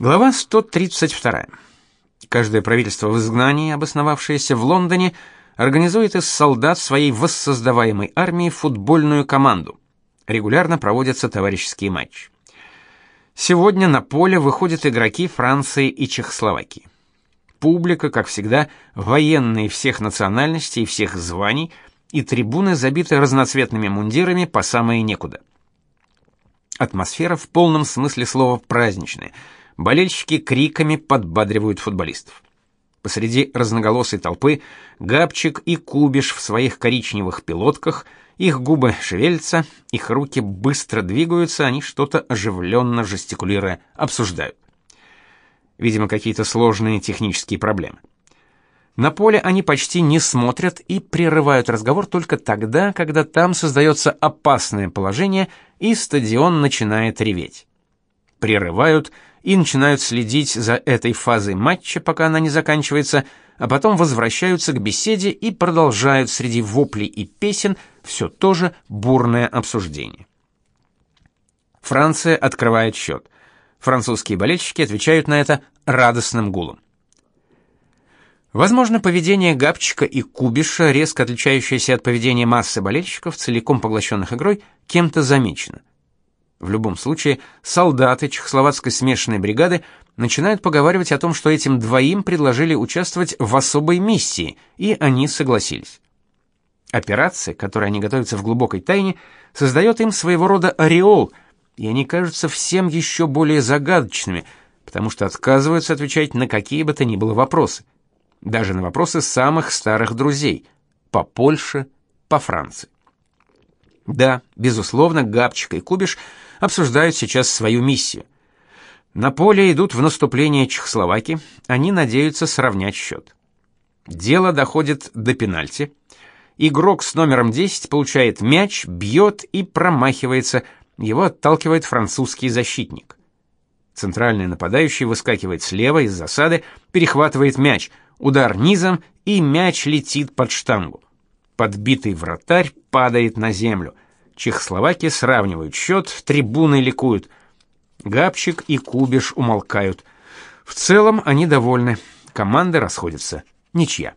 Глава 132. Каждое правительство в изгнании, обосновавшееся в Лондоне, организует из солдат своей воссоздаваемой армии футбольную команду. Регулярно проводятся товарищеские матчи. Сегодня на поле выходят игроки Франции и Чехословакии. Публика, как всегда, военные всех национальностей и всех званий, и трибуны забиты разноцветными мундирами по самое некуда. Атмосфера в полном смысле слова праздничная – Болельщики криками подбадривают футболистов. Посреди разноголосой толпы Габчик и Кубиш в своих коричневых пилотках, их губы шевелятся, их руки быстро двигаются, они что-то оживленно жестикулируя обсуждают. Видимо, какие-то сложные технические проблемы. На поле они почти не смотрят и прерывают разговор только тогда, когда там создается опасное положение и стадион начинает реветь. Прерывают и начинают следить за этой фазой матча, пока она не заканчивается, а потом возвращаются к беседе и продолжают среди воплей и песен все то же бурное обсуждение. Франция открывает счет. Французские болельщики отвечают на это радостным гулом. Возможно, поведение Габчика и Кубиша, резко отличающееся от поведения массы болельщиков, целиком поглощенных игрой, кем-то замечено. В любом случае, солдаты чехословацкой смешанной бригады начинают поговаривать о том, что этим двоим предложили участвовать в особой миссии, и они согласились. Операция, к которой они готовятся в глубокой тайне, создает им своего рода ореол, и они кажутся всем еще более загадочными, потому что отказываются отвечать на какие бы то ни было вопросы, даже на вопросы самых старых друзей по Польше, по Франции. Да, безусловно, Габчик и Кубиш обсуждают сейчас свою миссию. На поле идут в наступление Чехословаки, они надеются сравнять счет. Дело доходит до пенальти. Игрок с номером 10 получает мяч, бьет и промахивается. Его отталкивает французский защитник. Центральный нападающий выскакивает слева из засады, перехватывает мяч, удар низом, и мяч летит под штангу. Подбитый вратарь падает на землю. Чехословаки сравнивают счет, трибуны ликуют. Габчик и Кубиш умолкают. В целом они довольны. Команды расходятся. Ничья.